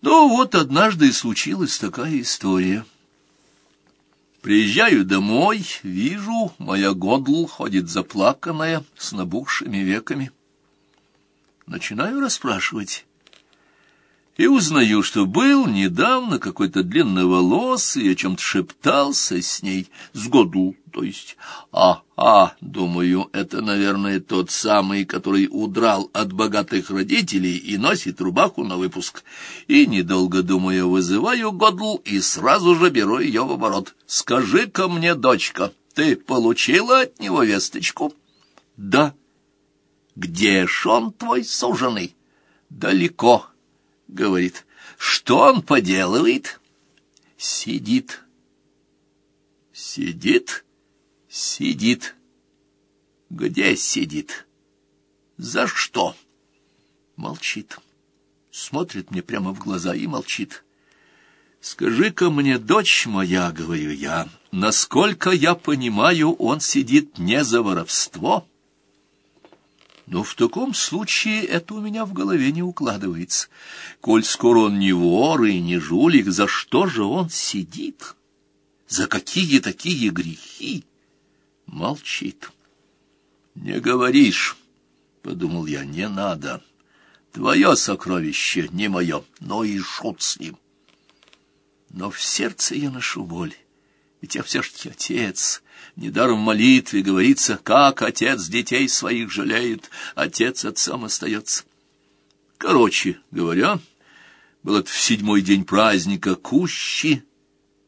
Ну вот однажды и случилась такая история. Приезжаю домой, вижу, моя Годл ходит заплаканная, с набухшими веками. Начинаю расспрашивать. И узнаю, что был недавно какой-то длинноволосый, о чем-то шептался с ней, с Годл, то есть. А, а, думаю, это, наверное, тот самый, который удрал от богатых родителей и носит рубаху на выпуск. И, недолго думая, вызываю Годл и сразу же беру ее в оборот. «Скажи-ка мне, дочка, ты получила от него весточку?» «Да». «Где ж он твой суженый?» «Далеко», — говорит. «Что он поделывает?» «Сидит». «Сидит?» «Сидит». «Где сидит?» «За что?» Молчит. Смотрит мне прямо в глаза и молчит. «Скажи-ка мне, дочь моя, — говорю я, — насколько я понимаю, он сидит не за воровство?» Но в таком случае это у меня в голове не укладывается. Коль скоро он не вор и не жулик, за что же он сидит? За какие такие грехи? Молчит. «Не говоришь», — подумал я, — «не надо. Твое сокровище не мое, но и шут с ним». Но в сердце я ношу боль. Ведь я все-таки отец. Недаром в молитве говорится, как отец детей своих жалеет, отец отцом остается. Короче говоря, был это в седьмой день праздника Кущи,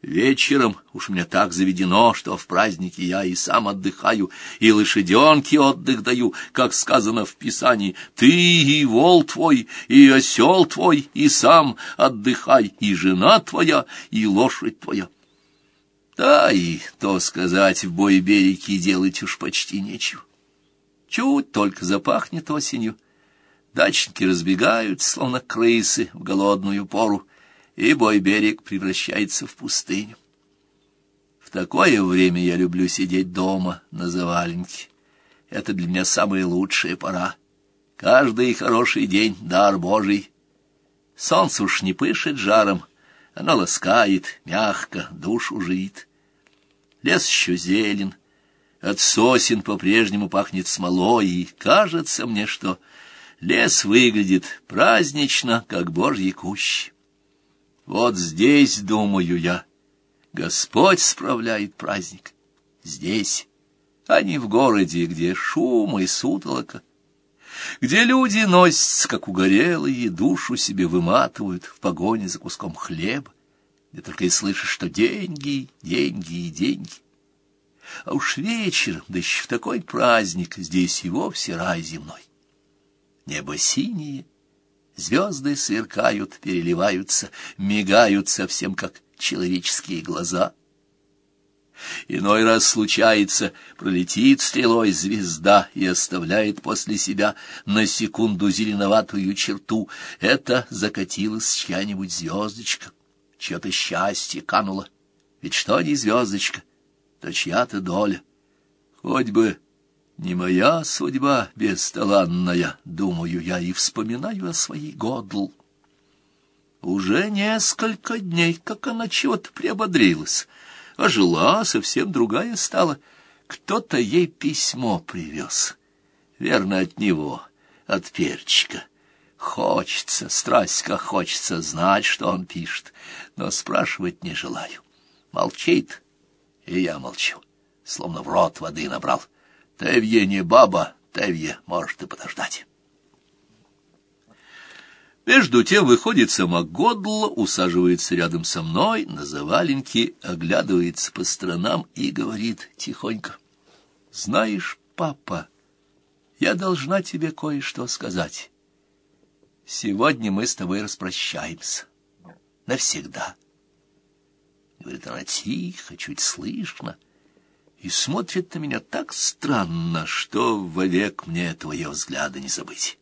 Вечером уж мне так заведено, что в празднике я и сам отдыхаю, и лошаденке отдых даю, как сказано в Писании. Ты и вол твой, и осел твой, и сам отдыхай, и жена твоя, и лошадь твоя. Да и, то сказать, в бой береги делать уж почти нечего. Чуть только запахнет осенью. Дачники разбегаются, словно крысы, в голодную пору, и бой-берег превращается в пустыню. В такое время я люблю сидеть дома на заваленке. Это для меня самая лучшая пора. Каждый хороший день — дар Божий. Солнце уж не пышет жаром, оно ласкает, мягко, душу жит. Лес еще зелен, от сосен по-прежнему пахнет смолой, и кажется мне, что лес выглядит празднично, как божьи кущи. Вот здесь, думаю я, Господь справляет праздник. Здесь, а не в городе, где шум и сутолока, где люди носятся, как угорелые, душу себе выматывают в погоне за куском хлеба, где только и слышишь, что деньги, деньги и деньги. А уж вечером, да еще в такой праздник, здесь и вовсе рай земной. Небо синее, Звезды сверкают, переливаются, мигают совсем как человеческие глаза. Иной раз случается, пролетит стрелой звезда и оставляет после себя на секунду зеленоватую черту. Это закатилась чья-нибудь звездочка, чье-то счастье кануло. Ведь что не звездочка, то чья-то доля. Хоть бы не моя судьба бесталанная, думаю я, и вспоминаю о своей Годл. Уже несколько дней, как она чего-то приободрилась, а жила совсем другая стала. Кто-то ей письмо привез. Верно, от него, от перчика. Хочется, страсть как хочется знать, что он пишет, но спрашивать не желаю. Молчит, и я молчу, словно в рот воды набрал. Тевье не баба, Тевье может и подождать. Между тем выходит сама усаживается рядом со мной на заваленке, оглядывается по сторонам и говорит тихонько. — Знаешь, папа, я должна тебе кое-что сказать. Сегодня мы с тобой распрощаемся. Навсегда. Говорит она тихо, чуть слышно. — и смотрит на меня так странно, что вовек мне твоего взгляда не забыть.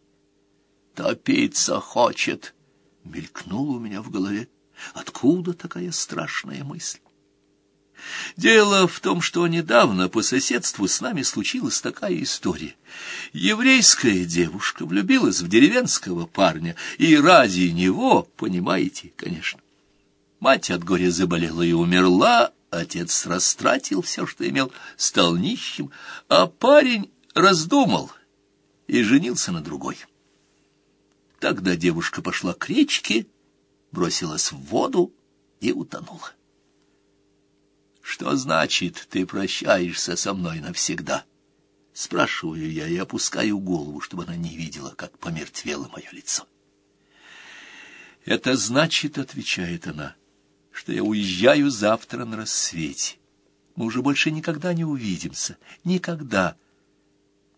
«Топиться хочет!» — мелькнуло у меня в голове. Откуда такая страшная мысль? Дело в том, что недавно по соседству с нами случилась такая история. Еврейская девушка влюбилась в деревенского парня, и ради него, понимаете, конечно. Мать от горя заболела и умерла, отец растратил все, что имел, стал нищим, а парень раздумал и женился на другой. Тогда девушка пошла к речке, бросилась в воду и утонула. Что значит, ты прощаешься со мной навсегда? Спрашиваю я и опускаю голову, чтобы она не видела, как помертвело мое лицо. Это значит, отвечает она, что я уезжаю завтра на рассвете. Мы уже больше никогда не увидимся. Никогда.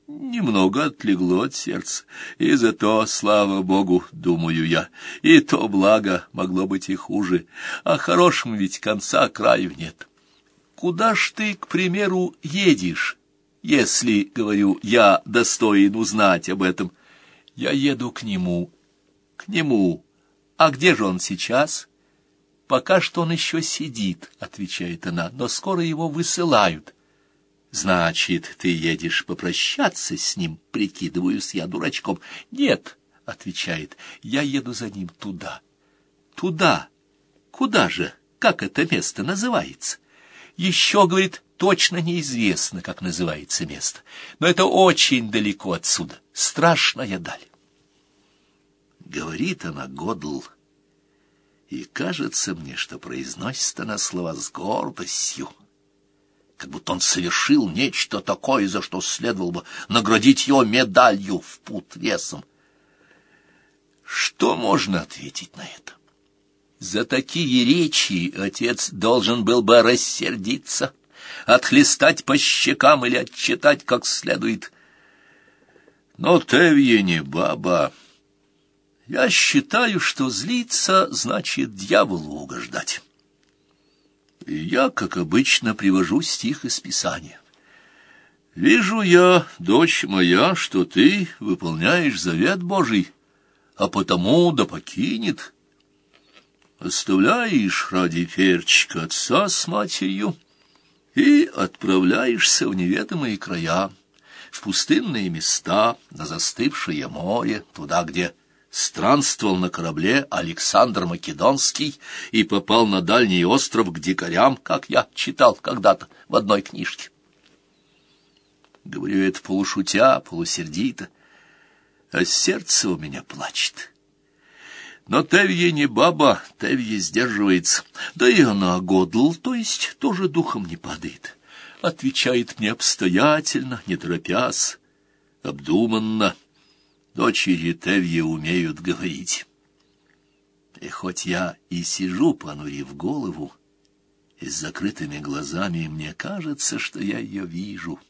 Немного отлегло от сердца, и зато, слава богу, думаю я, и то благо могло быть и хуже, а хорошему ведь конца краю нет. Куда ж ты, к примеру, едешь, если, говорю, я достоин узнать об этом? Я еду к нему, к нему. А где же он сейчас? Пока что он еще сидит, отвечает она, но скоро его высылают. Значит, ты едешь попрощаться с ним, прикидываюсь я дурачком. Нет, отвечает, я еду за ним туда. Туда. Куда же? Как это место называется? Еще, говорит, точно неизвестно, как называется место. Но это очень далеко отсюда. Страшная даль. Говорит она Годл, и кажется мне, что произносит она слова с гордостью как будто он совершил нечто такое, за что следовало бы наградить его медалью в пут весом. Что можно ответить на это? За такие речи отец должен был бы рассердиться, отхлестать по щекам или отчитать как следует. Но Тевье не баба. Я считаю, что злиться значит дьяволу угождать я, как обычно, привожу стих из Писания. «Вижу я, дочь моя, что ты выполняешь завет Божий, а потому да покинет. Оставляешь ради перчика отца с матерью и отправляешься в неведомые края, в пустынные места, на застывшее море, туда, где странствовал на корабле Александр Македонский и попал на дальний остров к дикарям, как я читал когда-то в одной книжке. Говорю это полушутя, полусердито, а сердце у меня плачет. Но Тевье не баба, Тевье сдерживается, да и она годл, то есть тоже духом не падает. Отвечает мне обстоятельно, не торопясь, обдуманно, Дочери Тевье умеют говорить. И хоть я и сижу, понурив голову, и с закрытыми глазами, мне кажется, что я ее вижу —